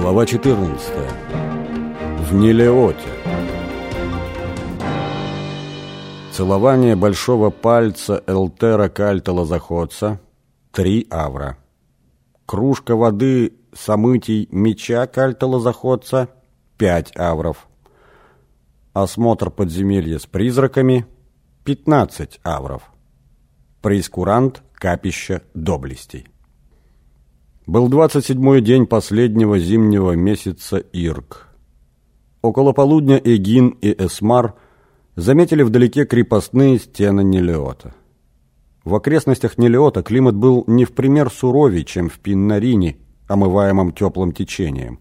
Глава 14. В Нелеоте. Целование большого пальца Элтера Кальта Лазоходца. Три авра. Кружка воды Самытий меча Кальта Лазоходца. Пять авров. Осмотр подземелья с призраками. Пятнадцать авров. Преискурант капища доблестей. Был двадцать седьмой день последнего зимнего месяца Ирк. Около полудня Эгин и Эсмар заметили вдалеке крепостные стены Нелеота. В окрестностях Нелеота климат был не в пример суровее, чем в Пиннарине, омываемом теплым течением.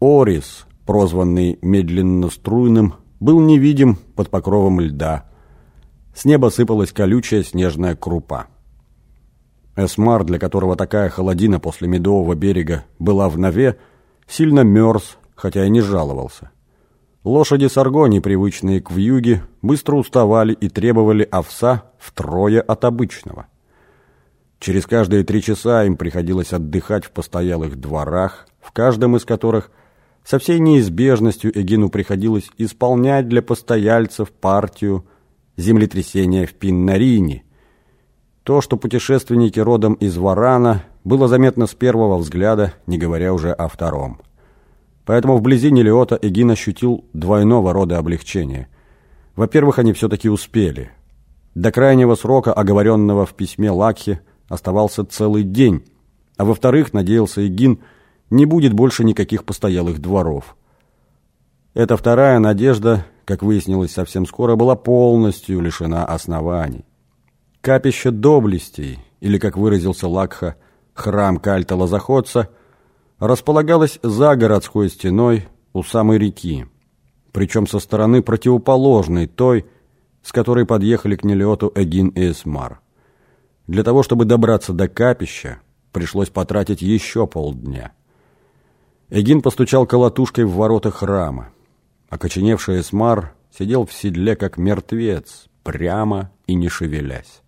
Орис, прозванный медленно струйным, был невидим под покровом льда. С неба сыпалась колючая снежная крупа. Эсмар, для которого такая холодина после Медового берега была в нове, сильно мерз, хотя и не жаловался. Лошади Саргони, привычные к вьюге, быстро уставали и требовали овса втрое от обычного. Через каждые три часа им приходилось отдыхать в постоялых дворах, в каждом из которых со всей неизбежностью Эгину приходилось исполнять для постояльцев партию землетрясения в Пиннарине – то, что путешественники родом из Варана, было заметно с первого взгляда, не говоря уже о втором. Поэтому вблизи Нелиота Эгин ощутил двойного рода облегчения. Во-первых, они все-таки успели. До крайнего срока, оговоренного в письме Лакхи, оставался целый день, а во-вторых, надеялся Эгин, не будет больше никаких постоялых дворов. Эта вторая надежда, как выяснилось совсем скоро, была полностью лишена оснований. Капище доблестей, или, как выразился Лакха, храм кальта Лазоходца, располагалось за городской стеной у самой реки, причем со стороны противоположной той, с которой подъехали к Нелиоту Эгин и Эсмар. Для того, чтобы добраться до капища, пришлось потратить еще полдня. Эгин постучал колотушкой в ворота храма. Окоченевший Эсмар сидел в седле, как мертвец, прямо и не шевелясь.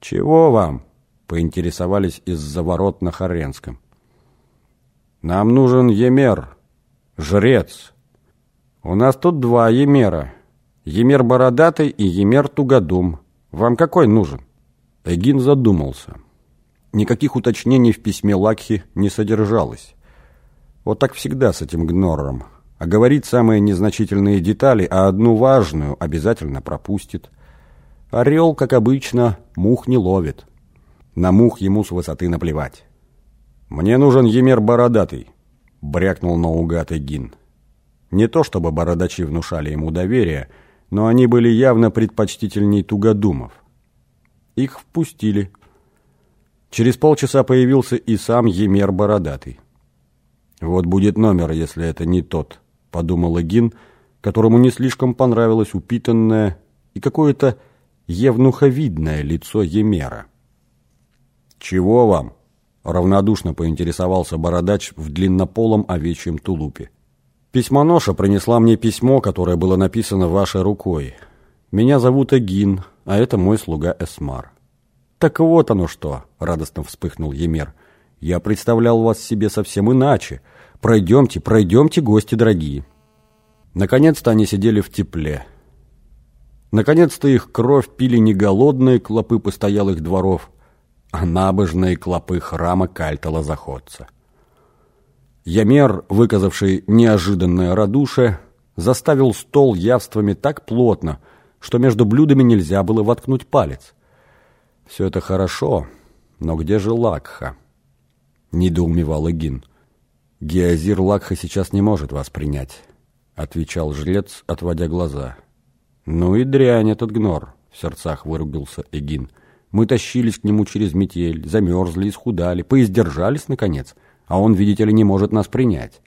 «Чего вам?» — поинтересовались из-за ворот на Харенском. «Нам нужен Емер, жрец. У нас тут два Емера. Емер Бородатый и Емер Тугодум. Вам какой нужен?» Эгин задумался. Никаких уточнений в письме Лакхи не содержалось. Вот так всегда с этим гнорром. А говорит самые незначительные детали, а одну важную обязательно пропустит. Орел, как обычно, мух не ловит. На мух ему с высоты наплевать. «Мне нужен Емер Бородатый», — брякнул наугад Эгин. Не то чтобы бородачи внушали ему доверие, но они были явно предпочтительней тугодумов. Их впустили. Через полчаса появился и сам Емер Бородатый. «Вот будет номер, если это не тот», — подумал Эгин, которому не слишком понравилось упитанное и какое-то евнуховидное лицо Емера. «Чего вам?» — равнодушно поинтересовался бородач в длиннополом овечьем тулупе. «Письмоноша принесла мне письмо, которое было написано вашей рукой. Меня зовут Эгин, а это мой слуга Эсмар». «Так вот оно что!» — радостно вспыхнул Емер. «Я представлял вас себе совсем иначе. Пройдемте, пройдемте, гости дорогие». Наконец-то они сидели в тепле. Наконец-то их кровь пили не голодные клопы постоялых дворов, а набожные клопы храма кальта лазоходца. Ямер, выказавший неожиданное радушие, заставил стол явствами так плотно, что между блюдами нельзя было воткнуть палец. «Все это хорошо, но где же Лакха?» — недоумевал Эгин. «Геозир Лакха сейчас не может вас принять», — отвечал жрец, отводя глаза. «Ну и дрянь этот гнор», — в сердцах выругался Эгин. «Мы тащились к нему через метель, замерзли, исхудали, поиздержались, наконец, а он, видите ли, не может нас принять.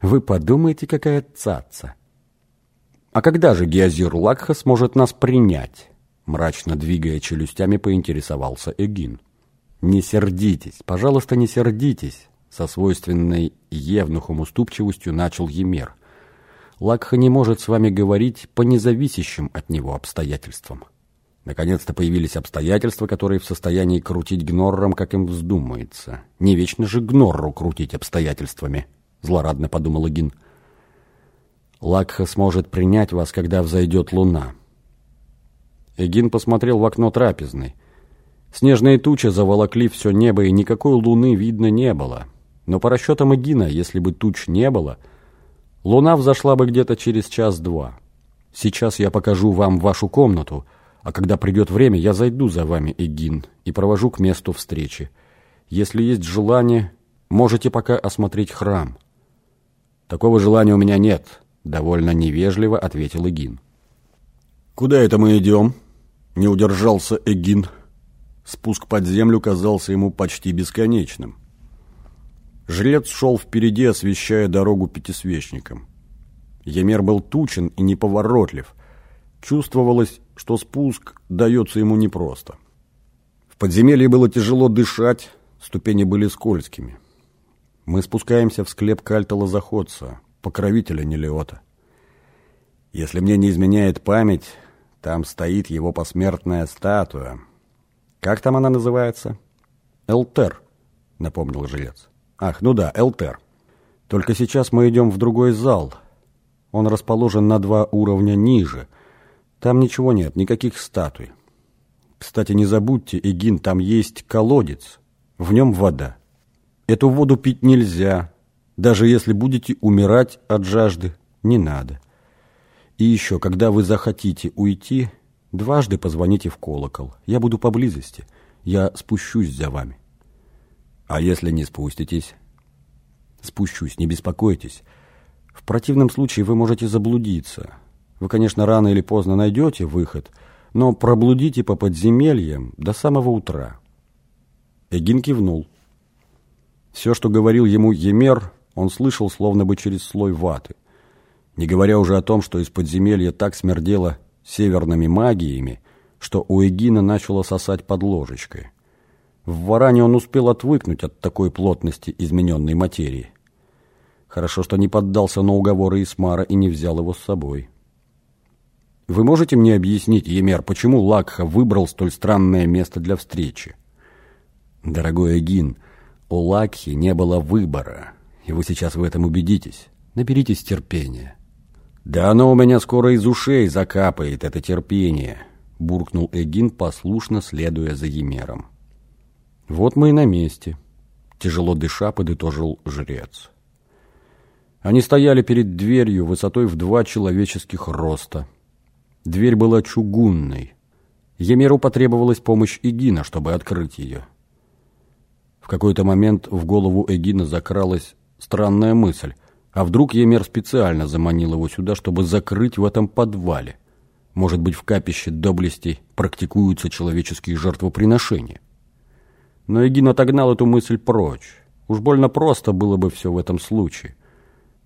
Вы подумайте, какая цаца!» «А когда же Геозир Лакха сможет нас принять?» Мрачно двигая челюстями, поинтересовался Эгин. «Не сердитесь, пожалуйста, не сердитесь!» Со свойственной евнухом уступчивостью начал Емер. Лакха не может с вами говорить по независящим от него обстоятельствам. Наконец-то появились обстоятельства, которые в состоянии крутить гнорром, как им вздумается. Не вечно же гнорру крутить обстоятельствами. злорадно подумал Эгин. Лакха сможет принять вас, когда взойдет луна. Эгин посмотрел в окно трапезной. Снежные тучи заволокли все небо, и никакой луны видно не было. Но по расчетам Эгина, если бы туч не было, луна взошла бы где-то через час-два. Сейчас я покажу вам вашу комнату, а когда придет время, я зайду за вами, Эгин, и провожу к месту встречи. Если есть желание, можете пока осмотреть храм. Такого желания у меня нет, довольно невежливо ответил Эгин. Куда это мы идем? Не удержался Эгин. Спуск под землю казался ему почти бесконечным. Жрец шел впереди, освещая дорогу пятисвечникам. Емер был тучен и неповоротлив. Чувствовалось, что спуск дается ему непросто. В подземелье было тяжело дышать, ступени были скользкими. Мы спускаемся в склеп кальта-лозоходца, покровителя Нелиота. Если мне не изменяет память, там стоит его посмертная статуя. Как там она называется? Элтер, напомнил жилец. Ах, ну да, Элтер. Только сейчас мы идем в другой зал. Он расположен на два уровня ниже. Там ничего нет, никаких статуй. Кстати, не забудьте, Эгин, там есть колодец. В нем вода. Эту воду пить нельзя. Даже если будете умирать от жажды, не надо. И еще, когда вы захотите уйти, дважды позвоните в колокол. Я буду поблизости. Я спущусь за вами. А если не спуститесь? Спущусь, не беспокойтесь. В противном случае вы можете заблудиться. Вы, конечно, рано или поздно найдете выход, но проблудите по подземельям до самого утра. Эгин кивнул. Все, что говорил ему Емер, он слышал словно бы через слой ваты не говоря уже о том, что из подземелья так смердело северными магиями, что у Эгина начало сосать под ложечкой. В Варане он успел отвыкнуть от такой плотности измененной материи. Хорошо, что не поддался на уговоры Исмара и не взял его с собой. Вы можете мне объяснить, Емер, почему Лакха выбрал столь странное место для встречи? Дорогой Эгин, у Лакхи не было выбора, и вы сейчас в этом убедитесь. Наберитесь терпения. «Да оно у меня скоро из ушей закапает, это терпение», — буркнул Эгин, послушно следуя за Емером. «Вот мы и на месте», — тяжело дыша подытожил жрец. Они стояли перед дверью высотой в два человеческих роста. Дверь была чугунной. Емеру потребовалась помощь Эгина, чтобы открыть ее. В какой-то момент в голову Эгина закралась странная мысль — а вдруг Емер специально заманил его сюда, чтобы закрыть в этом подвале? Может быть, в капище доблестей практикуются человеческие жертвоприношения? Но Эгин отогнал эту мысль прочь. Уж больно просто было бы все в этом случае.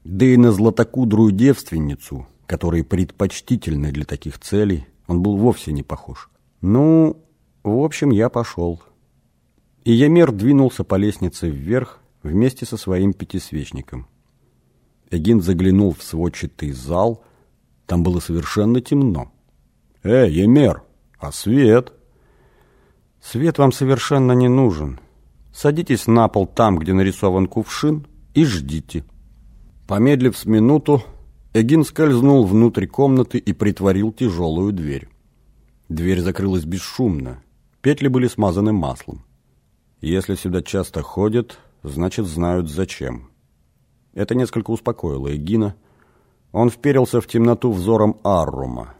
Да и на златокудрую девственницу, которая предпочтительна для таких целей, он был вовсе не похож. Ну, в общем, я пошел. И Емер двинулся по лестнице вверх вместе со своим пятисвечником. Эгин заглянул в сводчатый зал. Там было совершенно темно. «Эй, Емер, а свет?» «Свет вам совершенно не нужен. Садитесь на пол там, где нарисован кувшин, и ждите». Помедлив с минуту, Эгин скользнул внутрь комнаты и притворил тяжелую дверь. Дверь закрылась бесшумно. Петли были смазаны маслом. Если сюда часто ходят, значит, знают зачем. Это несколько успокоило Эгина. Он вперился в темноту взором Аррума.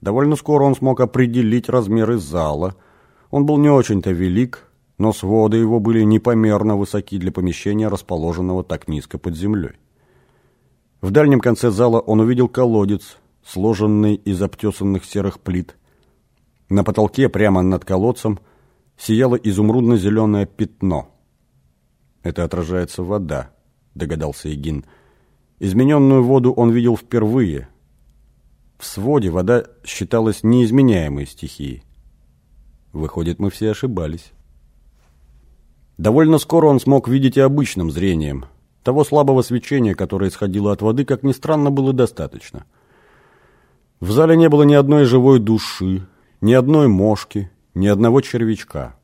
Довольно скоро он смог определить размеры зала. Он был не очень-то велик, но своды его были непомерно высоки для помещения, расположенного так низко под землей. В дальнем конце зала он увидел колодец, сложенный из обтесанных серых плит. На потолке, прямо над колодцем, сияло изумрудно-зеленое пятно. Это отражается вода догадался Егин. Измененную воду он видел впервые. В своде вода считалась неизменяемой стихией. Выходит, мы все ошибались. Довольно скоро он смог видеть и обычным зрением. Того слабого свечения, которое исходило от воды, как ни странно, было достаточно. В зале не было ни одной живой души, ни одной мошки, ни одного червячка.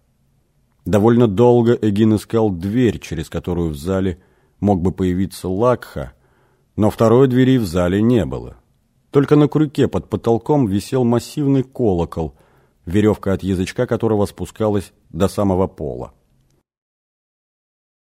Довольно долго Эгин искал дверь, через которую в зале мог бы появиться Лакха, но второй двери в зале не было. Только на крюке под потолком висел массивный колокол, веревка от язычка которого спускалась до самого пола.